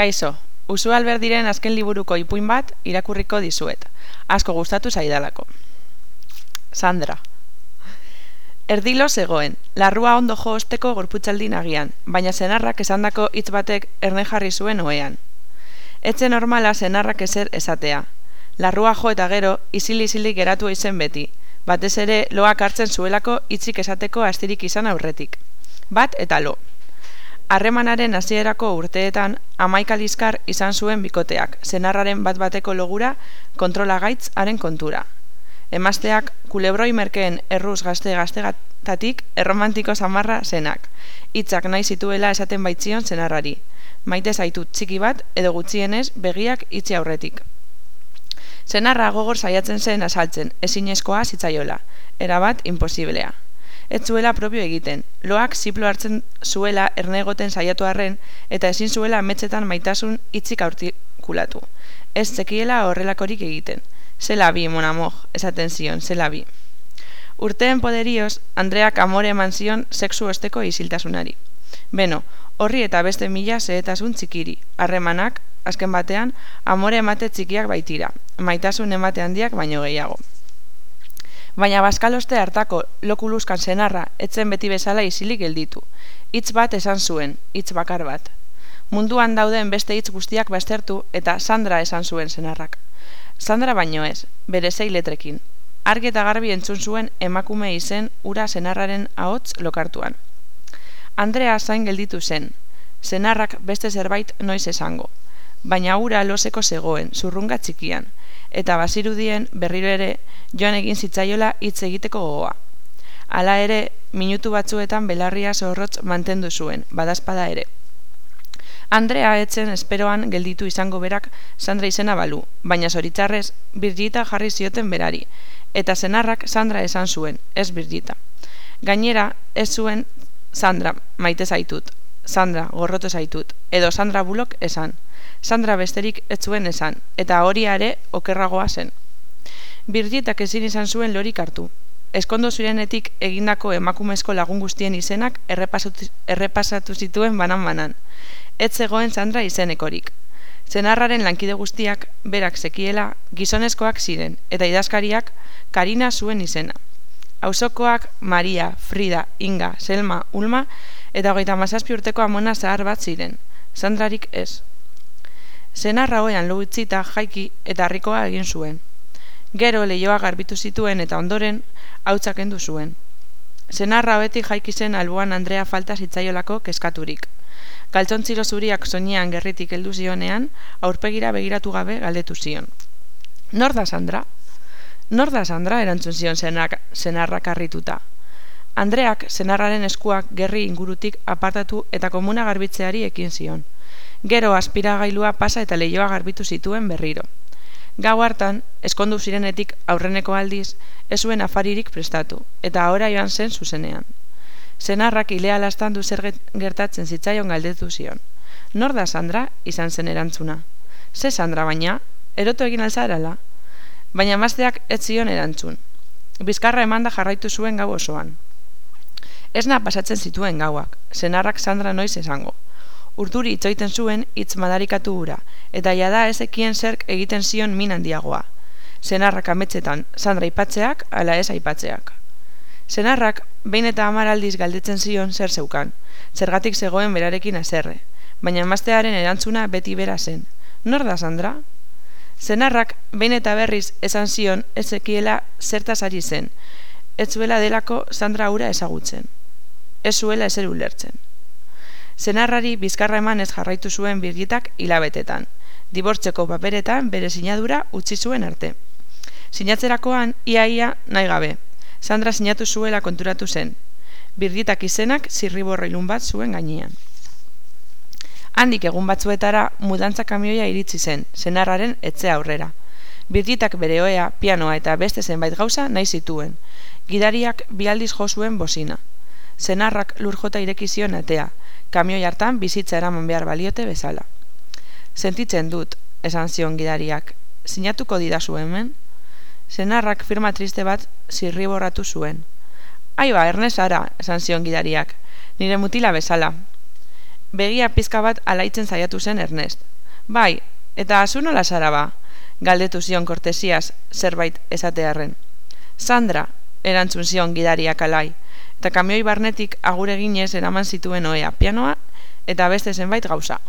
Kaixo, Usu Alberdiren azken liburuko ipuin bat irakurriko dizuet. Asko gustatu zaidalako. Sandra. Erdilo zegoen, larrua ondo jo osteko gorputzaldin agian, baina zenarrak esandako hitz batek erne jarri zuen oean. Etxe normala zenarrak ezer esatea. Larrua jo eta gero, izili-izili geratu izen beti, batez ere loak hartzen zuelako hitzik esateko astirik izan aurretik. Bat eta lo. Harremanaren hasierako urteetan amaika liskar izan zuen bikoteak, zenarraren bat bateko logura kontrola gaitz haren kontura. Emazteak kulebroi merkeen erruz gazte gaztegatatik erromantiko zamarra zenak, hitzak nahi zituela esaten baitzion zenarrari, maite zaitu txiki bat edo gutxienez begiak itzi aurretik. Zenarra gogor saiatzen zen asaltzen, ezinezkoa zitzaiola, erabat imposiblea ez zuela propio egiten. Loak ziplo hartzen zuela ernegoten saiatu arren eta ezin zuela ametsetan maitasun itzik aurtikulatu. Ez zekiela horrelakorik egiten. Zela bi, monamoj, esaten zion, zela bi. Urteen poderioz, Andreak amore eman zion sexu osteko isiltasunari. Beno, horri eta beste mila zehetasun txikiri. Harremanak, azken batean, amore emate txikiak baitira. Maitasun emate handiak baino gehiago. Baina baskaloste hartako lokuluskan senarra etzen beti bezala isilik gelditu. Hitz bat esan zuen, hitz bakar bat. Munduan dauden beste hitz guztiak baztertu eta Sandra esan zuen senarrak. Sandra baino ez, bere zei letrekin. Argi eta garbi entzun zuen emakume izen ura senarraren ahots lokartuan. Andrea zain gelditu zen. Senarrak beste zerbait noiz esango. Baina ura loseko zegoen, zurrunga txikian eta bazirudien berriro ere joan egin zitzaiola hitz egiteko gogoa. Hala ere, minutu batzuetan belarria zorrotz mantendu zuen, badazpada ere. Andrea etzen esperoan gelditu izango berak Sandra izena balu, baina zoritzarrez Birgita jarri zioten berari, eta zenarrak Sandra esan zuen, ez Birgita. Gainera, ez zuen Sandra maite zaitut, Sandra gorroto zaitut, edo Sandra bulok esan. Sandra besterik ez zuen esan, eta hori are okerragoa zen. Birgietak ezin izan zuen lorik hartu. Eskondo zirenetik egindako emakumezko lagun guztien izenak errepasatu zituen banan-banan. Ez zegoen Sandra izenekorik. Zenarraren lankide guztiak berak zekiela gizonezkoak ziren, eta idazkariak Karina zuen izena. Auzokoak Maria, Frida, Inga, Selma, Ulma, eta hogeita mazazpi urteko amona zahar bat ziren. Sandrarik ez. Zenarra hoean luitzita jaiki eta harrikoa egin zuen. Gero lehioa garbitu zituen eta ondoren hautsak endu zuen. Zenarra hoetik jaiki zen alboan Andrea falta zitzaiolako keskaturik. Galtzontzilo zuriak soinean gerritik heldu zionean, aurpegira begiratu gabe galdetu zion. Nor da Sandra? Nor da Sandra erantzun zion zenak, zenarrak arrituta. Andreak zenarraren eskuak gerri ingurutik apartatu eta komuna garbitzeari ekin zion. Gero aspiragailua pasa eta leioa garbitu zituen berriro. Gau hartan, eskondu zirenetik aurreneko aldiz, ez zuen afaririk prestatu, eta ahora joan zen zuzenean. Zenarrak ilea lastan du zer gertatzen zitzaion galdetu zion. Nor da Sandra, izan zen erantzuna. Ze Sandra baina, eroto egin alzarala? Baina mazteak ez zion erantzun. Bizkarra emanda jarraitu zuen gau osoan. Ez na pasatzen zituen gauak, zenarrak Sandra noiz esango urduri itzoiten zuen hitz madarikatu hura, eta jada ezekien zerk egiten zion min handiagoa. Zenarrak ametzetan, Sandra aipatzeak, ala ez aipatzeak. Zenarrak, behin eta amaraldiz galdetzen zion zer zeukan, zergatik zegoen berarekin azerre, baina emaztearen erantzuna beti bera zen. Nor da, Sandra? Zenarrak, behin eta berriz esan zion ezekiela zertaz ari zen, ez zuela delako Sandra ura ezagutzen. Ez zuela ezer ulertzen. Zenarrari bizkarra eman ez jarraitu zuen birgitak hilabetetan. Dibortzeko paperetan bere sinadura utzi zuen arte. Sinatzerakoan iaia nahi gabe. Sandra sinatu zuela konturatu zen. Birgitak izenak zirriborro ilun bat zuen gainean. Handik egun batzuetara mudantza kamioia iritsi zen, zenarraren etze aurrera. Birgitak bere oea, pianoa eta beste zenbait gauza nahi zituen. Gidariak bialdiz jo zuen bozina. Zenarrak lurjota irekizion atea, kamioi hartan bizitza eraman behar baliote bezala. Sentitzen dut, esan zion gidariak, sinatuko didazu hemen? Zenarrak firma triste bat zirriborratu zuen. Aiba, ernez ara, esan zion gidariak, nire mutila bezala. begia pizka bat alaitzen zaiatu zen Ernest. Bai, eta azu nola zara ba? Galdetu zion kortesiaz zerbait esatearren. Sandra, erantzun zion gidariak alai, eta kamioi barnetik agure ginez eraman zituen oea, pianoa eta beste zenbait gauza.